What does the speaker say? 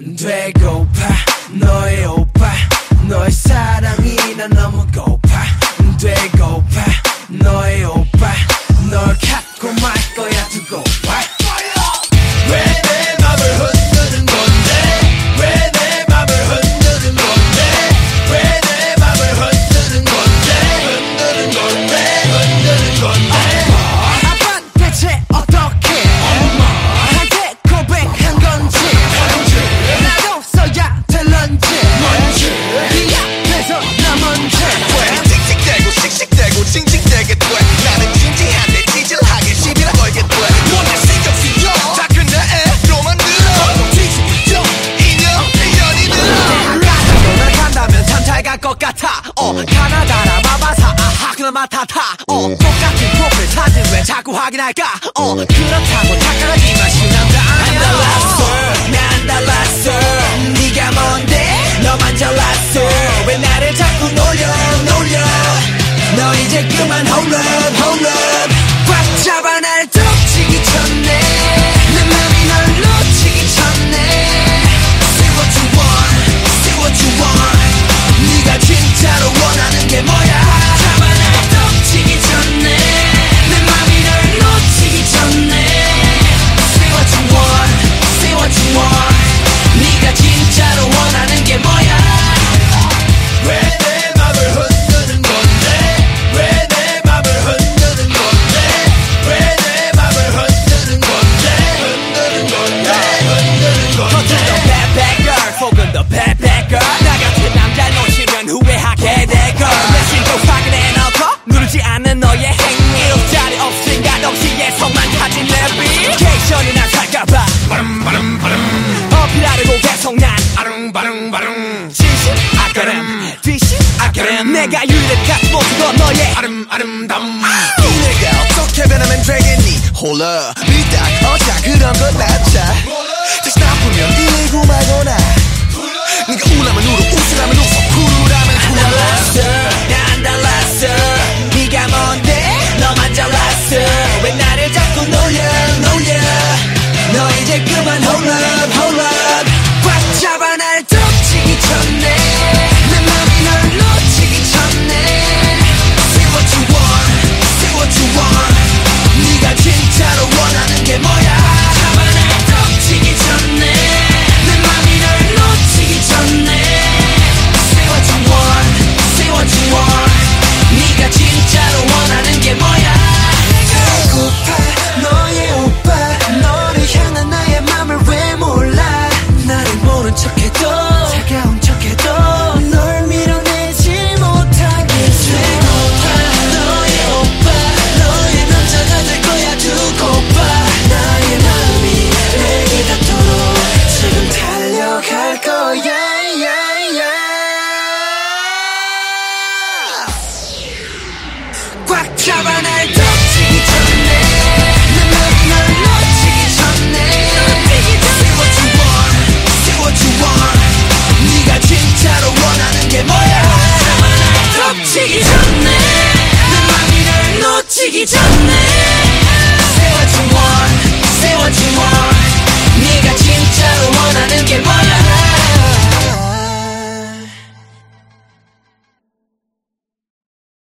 되고파 너의 타타타. 어 똑같은 프로필 사진 왜 자꾸 확인할까? 어 그렇다고 착각하지만 신난다. I'm the lobster 난다 lobster 네가 뭔데? 너만 저 lobster 왜 나를 자꾸 놀려 놀려? 너 이제 그만 홀러 같이 모습은 너의 아름 아름다움. 아! 내가 어떻게 변하면 되겠니? 홀라 미딱 어자 그런 건 낫자 몰라